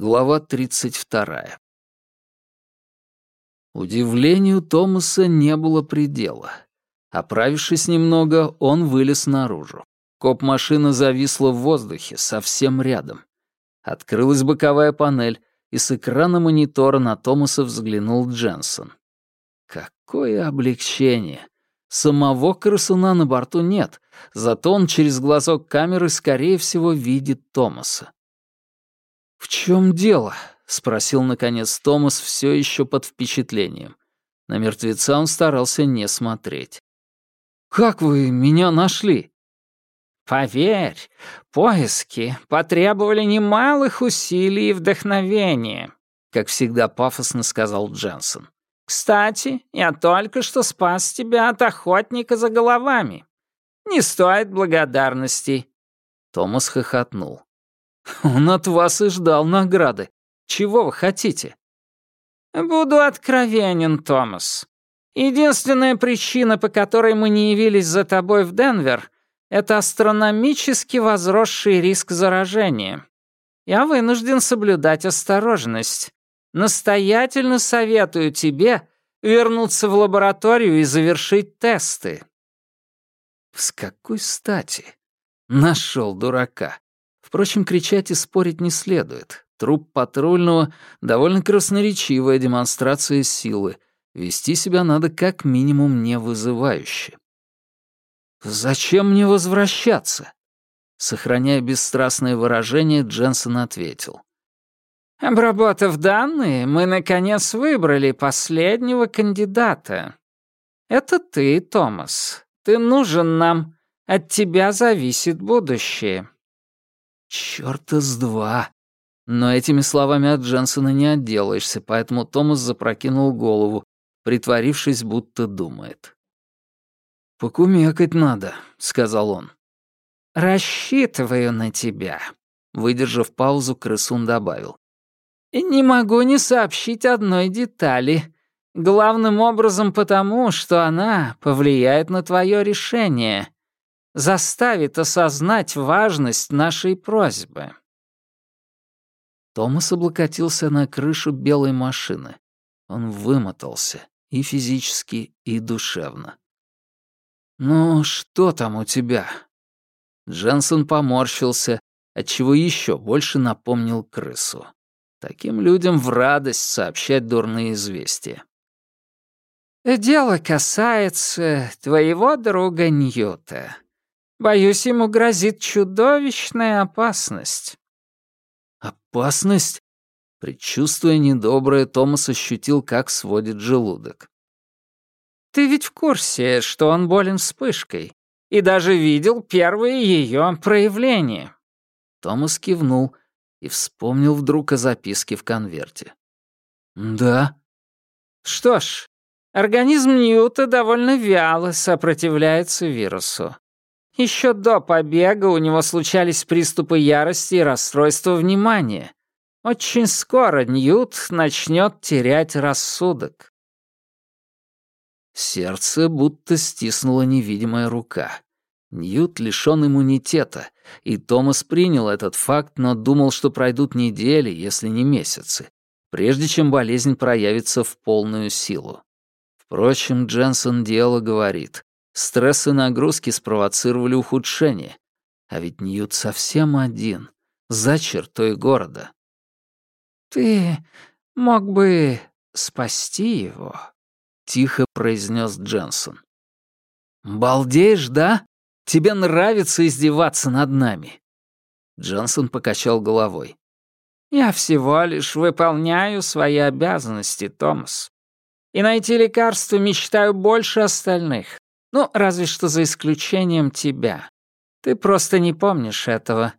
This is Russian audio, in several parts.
Глава 32. Удивлению Томаса не было предела. Оправившись немного, он вылез наружу. Коп-машина зависла в воздухе, совсем рядом. Открылась боковая панель, и с экрана монитора на Томаса взглянул Дженсон. Какое облегчение! Самого крысуна на борту нет, зато он через глазок камеры, скорее всего, видит Томаса. «В чем дело?» — спросил, наконец, Томас, все еще под впечатлением. На мертвеца он старался не смотреть. «Как вы меня нашли?» «Поверь, поиски потребовали немалых усилий и вдохновения», как всегда пафосно сказал Дженсон. «Кстати, я только что спас тебя от охотника за головами. Не стоит благодарностей». Томас хохотнул. Он от вас и ждал награды. Чего вы хотите?» «Буду откровенен, Томас. Единственная причина, по которой мы не явились за тобой в Денвер, это астрономически возросший риск заражения. Я вынужден соблюдать осторожность. Настоятельно советую тебе вернуться в лабораторию и завершить тесты». «С какой стати?» Нашел дурака. Впрочем, кричать и спорить не следует. Труп патрульного — довольно красноречивая демонстрация силы. Вести себя надо как минимум не вызывающе. «Зачем мне возвращаться?» Сохраняя бесстрастное выражение, Дженсен ответил. «Обработав данные, мы, наконец, выбрали последнего кандидата. Это ты, Томас. Ты нужен нам. От тебя зависит будущее». Чёрта с два. Но этими словами от Дженсона не отделаешься, поэтому Томас запрокинул голову, притворившись, будто думает. «Покумекать надо», — сказал он. «Рассчитываю на тебя», — выдержав паузу, крысун добавил. «И не могу не сообщить одной детали. Главным образом потому, что она повлияет на твое решение заставит осознать важность нашей просьбы». Томас облокотился на крышу белой машины. Он вымотался и физически, и душевно. «Ну, что там у тебя?» Дженсон поморщился, отчего еще больше напомнил крысу. Таким людям в радость сообщать дурные известия. «Дело касается твоего друга Ньюта. Боюсь, ему грозит чудовищная опасность». «Опасность?» Предчувствуя недоброе, Томас ощутил, как сводит желудок. «Ты ведь в курсе, что он болен вспышкой, и даже видел первые ее проявления». Томас кивнул и вспомнил вдруг о записке в конверте. «Да». «Что ж, организм Ньюта довольно вяло сопротивляется вирусу. Еще до побега у него случались приступы ярости и расстройства внимания. Очень скоро Ньют начнет терять рассудок. Сердце будто стиснула невидимая рука. Ньют лишён иммунитета, и Томас принял этот факт, но думал, что пройдут недели, если не месяцы, прежде чем болезнь проявится в полную силу. Впрочем, Дженсон дело говорит. Стресс и нагрузки спровоцировали ухудшение. А ведь Ньют совсем один, за чертой города. «Ты мог бы спасти его», — тихо произнес Дженсон. «Балдеешь, да? Тебе нравится издеваться над нами?» Дженсон покачал головой. «Я всего лишь выполняю свои обязанности, Томас. И найти лекарство мечтаю больше остальных. Ну, разве что за исключением тебя. Ты просто не помнишь этого.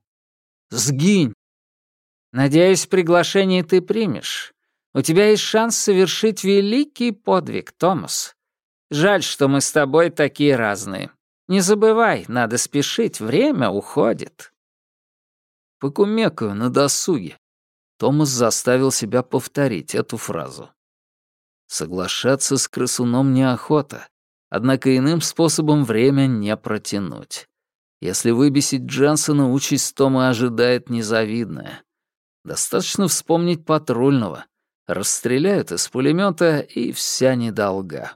Сгинь. Надеюсь, приглашение ты примешь. У тебя есть шанс совершить великий подвиг, Томас. Жаль, что мы с тобой такие разные. Не забывай, надо спешить, время уходит. Покумекаю на досуге. Томас заставил себя повторить эту фразу. Соглашаться с крысуном неохота. Однако иным способом время не протянуть. Если выбесить Дженсона, участь Тома ожидает незавидная. Достаточно вспомнить патрульного. Расстреляют из пулемета и вся недолга.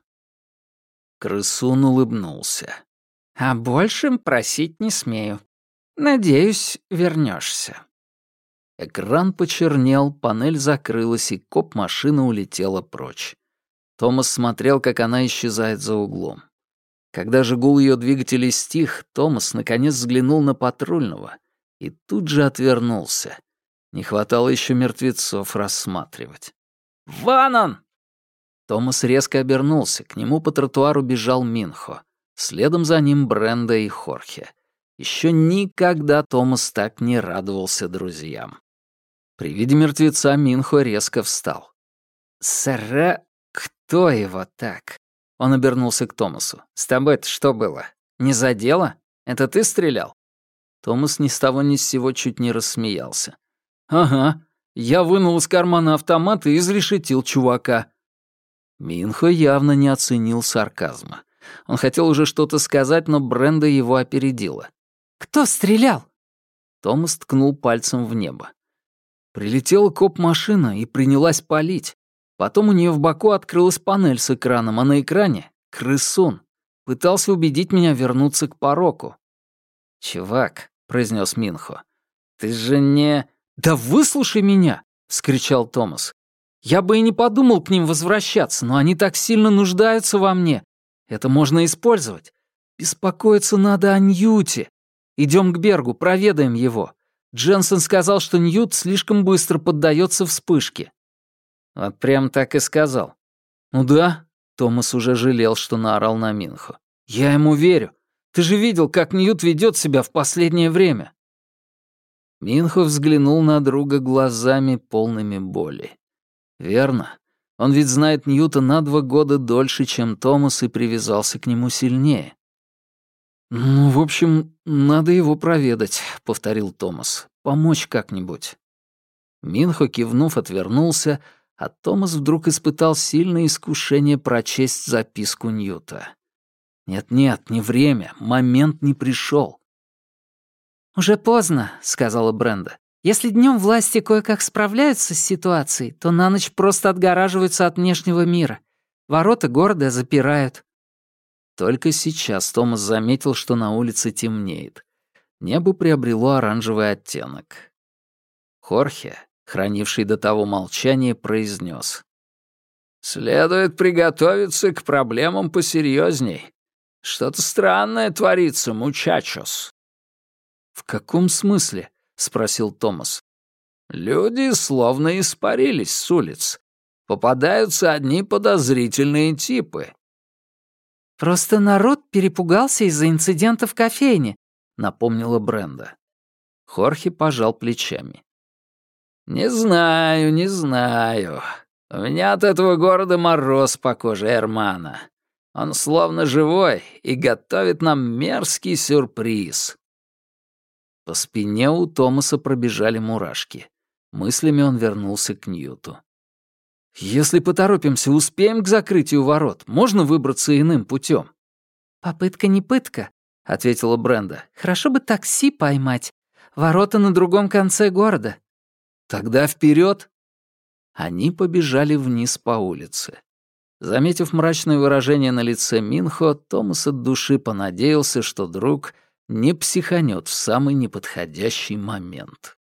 Крысун улыбнулся. «О большем просить не смею. Надеюсь, вернешься. Экран почернел, панель закрылась, и коп-машина улетела прочь. Томас смотрел, как она исчезает за углом. Когда же гул ее двигателей стих, Томас наконец взглянул на патрульного и тут же отвернулся. Не хватало еще мертвецов рассматривать. «Ванан!» Томас резко обернулся, к нему по тротуару бежал Минхо. Следом за ним Бренда и Хорхе. Еще никогда Томас так не радовался друзьям. При виде мертвеца Минхо резко встал. «Сэра, кто его так?» Он обернулся к Томасу. «С тобой-то что было? Не задело? Это ты стрелял?» Томас ни с того ни с сего чуть не рассмеялся. «Ага, я вынул из кармана автомат и изрешетил чувака». Минхо явно не оценил сарказма. Он хотел уже что-то сказать, но Бренда его опередила. «Кто стрелял?» Томас ткнул пальцем в небо. Прилетела коп-машина и принялась палить. Потом у нее в боку открылась панель с экраном, а на экране — крысун. Пытался убедить меня вернуться к пороку. «Чувак», — произнес Минхо, — «ты же не...» «Да выслушай меня!» — скричал Томас. «Я бы и не подумал к ним возвращаться, но они так сильно нуждаются во мне. Это можно использовать. Беспокоиться надо о Ньюте. Идем к Бергу, проведаем его. Дженсен сказал, что Ньют слишком быстро поддается вспышке. Вот прям так и сказал. Ну да, Томас уже жалел, что наорал на Минхо. Я ему верю. Ты же видел, как Ньют ведет себя в последнее время. Минхо взглянул на друга глазами, полными боли. Верно. Он ведь знает Ньюта на два года дольше, чем Томас, и привязался к нему сильнее. «Ну, в общем, надо его проведать», — повторил Томас. «Помочь как-нибудь». Минхо, кивнув, отвернулся, а Томас вдруг испытал сильное искушение прочесть записку Ньюта. «Нет-нет, не время, момент не пришел. «Уже поздно», — сказала Бренда. «Если днем власти кое-как справляются с ситуацией, то на ночь просто отгораживаются от внешнего мира. Ворота города запирают. Только сейчас Томас заметил, что на улице темнеет. Небо приобрело оранжевый оттенок. Хорхе, хранивший до того молчание, произнес: «Следует приготовиться к проблемам посерьезней. Что-то странное творится, мучачос». «В каком смысле?» — спросил Томас. «Люди словно испарились с улиц. Попадаются одни подозрительные типы. «Просто народ перепугался из-за инцидента в кофейне», — напомнила Бренда. Хорхе пожал плечами. «Не знаю, не знаю. У меня от этого города мороз по коже Эрмана. Он словно живой и готовит нам мерзкий сюрприз». По спине у Томаса пробежали мурашки. Мыслями он вернулся к Ньюту. «Если поторопимся, успеем к закрытию ворот. Можно выбраться иным путем. «Попытка не пытка», — ответила Бренда. «Хорошо бы такси поймать. Ворота на другом конце города». «Тогда вперед. Они побежали вниз по улице. Заметив мрачное выражение на лице Минхо, Томас от души понадеялся, что друг не психанет в самый неподходящий момент.